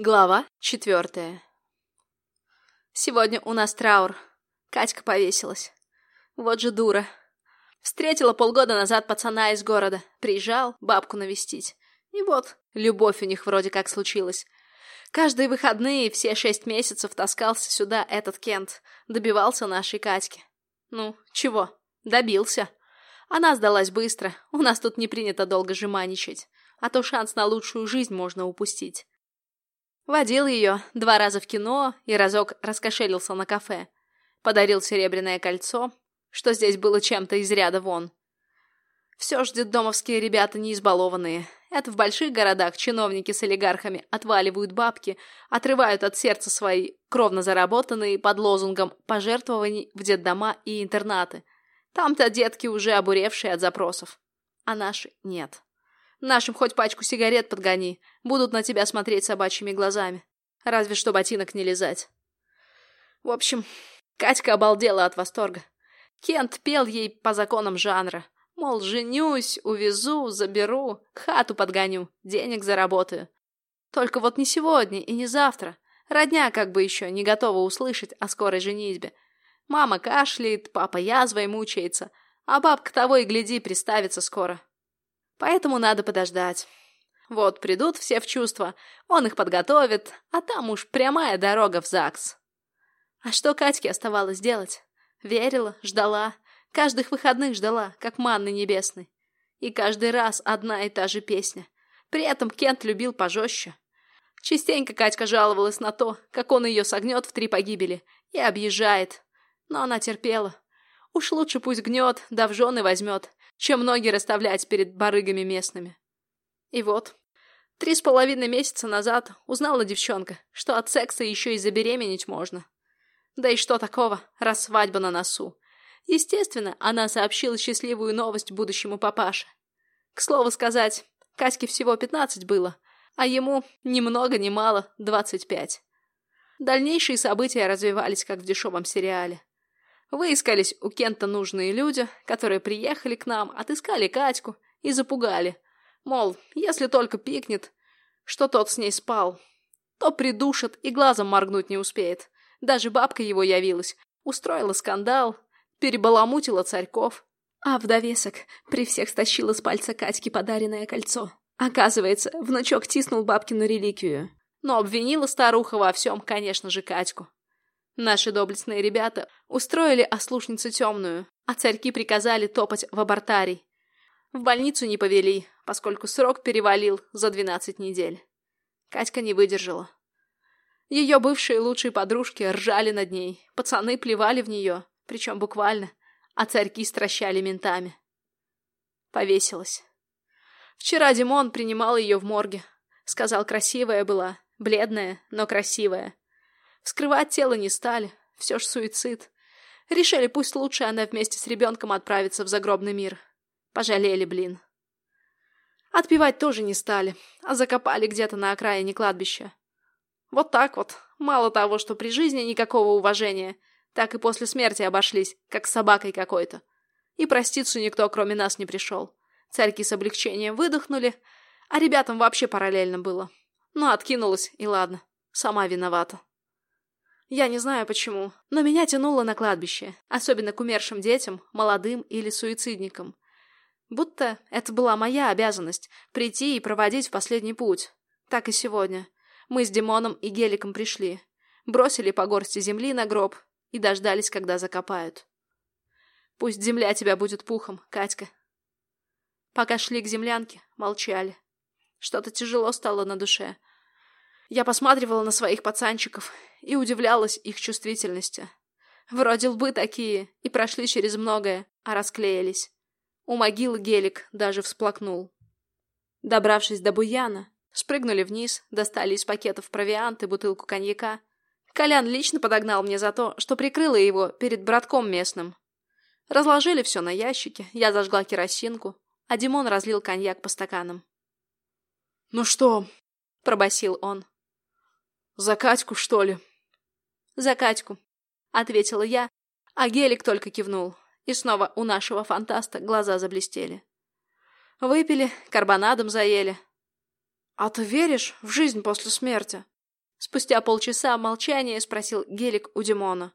Глава четвертая Сегодня у нас траур. Катька повесилась. Вот же дура. Встретила полгода назад пацана из города. Приезжал бабку навестить. И вот, любовь у них вроде как случилась. Каждые выходные все шесть месяцев таскался сюда этот Кент. Добивался нашей Катьки. Ну, чего? Добился. Она сдалась быстро. У нас тут не принято долго жеманничать. А то шанс на лучшую жизнь можно упустить. Водил ее два раза в кино и разок раскошелился на кафе. Подарил серебряное кольцо, что здесь было чем-то из ряда вон. Все ж детдомовские ребята не избалованные. Это в больших городах чиновники с олигархами отваливают бабки, отрывают от сердца свои кровно заработанные под лозунгом пожертвований в детдома и интернаты. Там-то детки уже обуревшие от запросов. А наши нет. Нашим хоть пачку сигарет подгони, будут на тебя смотреть собачьими глазами. Разве что ботинок не лизать. В общем, Катька обалдела от восторга. Кент пел ей по законам жанра. Мол, женюсь, увезу, заберу, хату подгоню, денег заработаю. Только вот не сегодня и не завтра. Родня как бы еще не готова услышать о скорой женитьбе. Мама кашляет, папа язвой мучается, а бабка того и гляди приставится скоро. Поэтому надо подождать. Вот придут все в чувство, он их подготовит, а там уж прямая дорога в ЗАГС. А что Катьке оставалось делать? Верила, ждала, каждых выходных ждала, как манны небесной. И каждый раз одна и та же песня. При этом Кент любил пожестче. Частенько Катька жаловалась на то, как он ее согнет в три погибели и объезжает. Но она терпела. Уж лучше пусть гнет, да в жены возьмет, чем ноги расставлять перед барыгами местными. И вот, три с половиной месяца назад узнала девчонка, что от секса еще и забеременеть можно. Да и что такого, раз свадьба на носу. Естественно, она сообщила счастливую новость будущему папаше. К слову сказать, Катьке всего пятнадцать было, а ему ни много ни мало двадцать пять. Дальнейшие события развивались, как в дешевом сериале. Выискались у Кента нужные люди, которые приехали к нам, отыскали Катьку и запугали. Мол, если только пикнет, что тот с ней спал, то придушит и глазом моргнуть не успеет. Даже бабка его явилась, устроила скандал, перебаламутила царьков. А в довесок при всех стащила с пальца Катьки подаренное кольцо. Оказывается, внучок тиснул бабкину реликвию. Но обвинила старуха во всем, конечно же, Катьку. Наши доблестные ребята устроили ослушницу темную, а царьки приказали топать в абортарий. В больницу не повели, поскольку срок перевалил за двенадцать недель. Катька не выдержала. Ее бывшие лучшие подружки ржали над ней, пацаны плевали в нее, причем буквально, а царьки стращали ментами. Повесилась. Вчера Димон принимал ее в морге. Сказал, красивая была, бледная, но красивая. Вскрывать тело не стали, все ж суицид. Решили, пусть лучше она вместе с ребенком отправится в загробный мир. Пожалели, блин. Отпевать тоже не стали, а закопали где-то на окраине кладбища. Вот так вот. Мало того, что при жизни никакого уважения, так и после смерти обошлись, как с собакой какой-то. И проститься никто, кроме нас, не пришел. Царьки с облегчением выдохнули, а ребятам вообще параллельно было. Ну, откинулась, и ладно. Сама виновата. Я не знаю почему, но меня тянуло на кладбище, особенно к умершим детям, молодым или суицидникам. Будто это была моя обязанность — прийти и проводить в последний путь. Так и сегодня. Мы с Димоном и Геликом пришли. Бросили по горсти земли на гроб и дождались, когда закопают. Пусть земля тебя будет пухом, Катька. Пока шли к землянке, молчали. Что-то тяжело стало на душе. Я посматривала на своих пацанчиков и удивлялась их чувствительности. Вроде лбы такие, и прошли через многое, а расклеились. У могилы гелик даже всплакнул. Добравшись до буяна, спрыгнули вниз, достали из пакетов провиант и бутылку коньяка. Колян лично подогнал мне за то, что прикрыла его перед братком местным. Разложили все на ящике, я зажгла керосинку, а Димон разлил коньяк по стаканам. «Ну что?» — пробасил он. «За Катьку, что ли?» «За Катьку», — ответила я, а Гелик только кивнул, и снова у нашего фантаста глаза заблестели. Выпили, карбонадом заели. «А ты веришь в жизнь после смерти?» Спустя полчаса молчания спросил Гелик у Димона.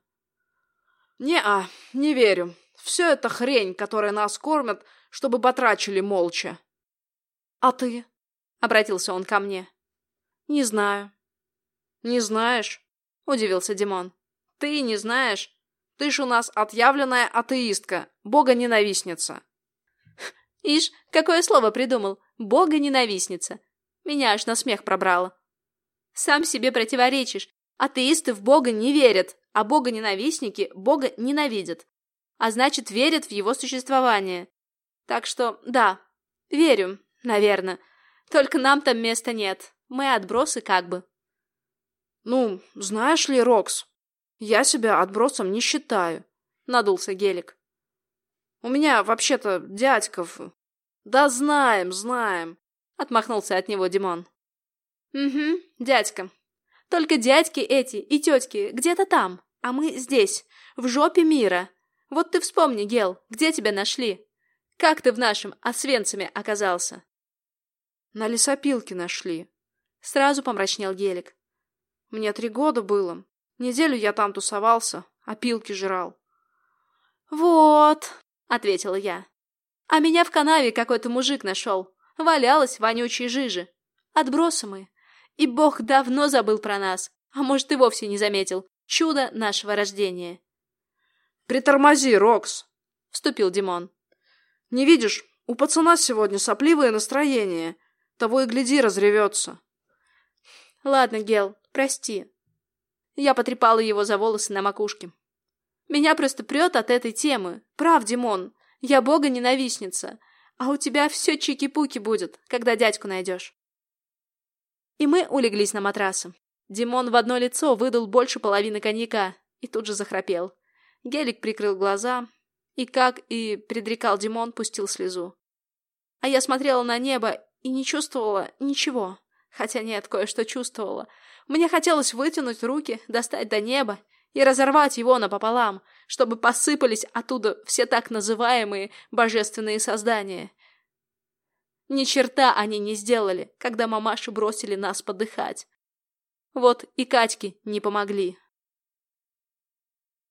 «Не-а, не верю. Все это хрень, которая нас кормят, чтобы батрачили молча». «А ты?» — обратился он ко мне. «Не знаю». «Не знаешь?» — удивился Димон. «Ты не знаешь? Ты ж у нас отъявленная атеистка, бога-ненавистница». «Ишь, какое слово придумал? Бога-ненавистница. Меня аж на смех пробрало. Сам себе противоречишь. Атеисты в Бога не верят, а бога-ненавистники Бога ненавидят. А значит, верят в его существование. Так что, да, верю, наверное. Только нам там места нет. Мы отбросы как бы. Ну, знаешь ли, Рокс, я себя отбросом не считаю, надулся Гелик. У меня вообще-то дядьков. Да знаем, знаем, отмахнулся от него Димон. Угу, дядька. Только дядьки эти и тетки где-то там, а мы здесь, в жопе мира. Вот ты вспомни, Гел, где тебя нашли? Как ты в нашем Освенциме оказался? На лесопилке нашли. Сразу помрачнел Гелик. Мне три года было. Неделю я там тусовался, а пилки жрал. Вот, ответила я. А меня в канаве какой-то мужик нашел. Валялась в вонючей жиже. Отбросы мы. И Бог давно забыл про нас, а может и вовсе не заметил. Чудо нашего рождения. «Притормози, Рокс!» — вступил Димон. «Не видишь, у пацана сегодня сопливое настроение. Того и гляди, разревется». «Ладно, Гел, прости». Я потрепала его за волосы на макушке. «Меня просто прет от этой темы. Прав, Димон. Я бога-ненавистница. А у тебя все чики-пуки будет, когда дядьку найдешь». И мы улеглись на матрасы. Димон в одно лицо выдал больше половины коньяка и тут же захрапел. Гелик прикрыл глаза и, как и предрекал Димон, пустил слезу. А я смотрела на небо и не чувствовала ничего. Хотя нет, кое-что чувствовала. Мне хотелось вытянуть руки, достать до неба и разорвать его напополам, чтобы посыпались оттуда все так называемые божественные создания — ни черта они не сделали, когда мамаши бросили нас подыхать. Вот и Катьке не помогли.